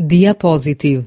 Diapositive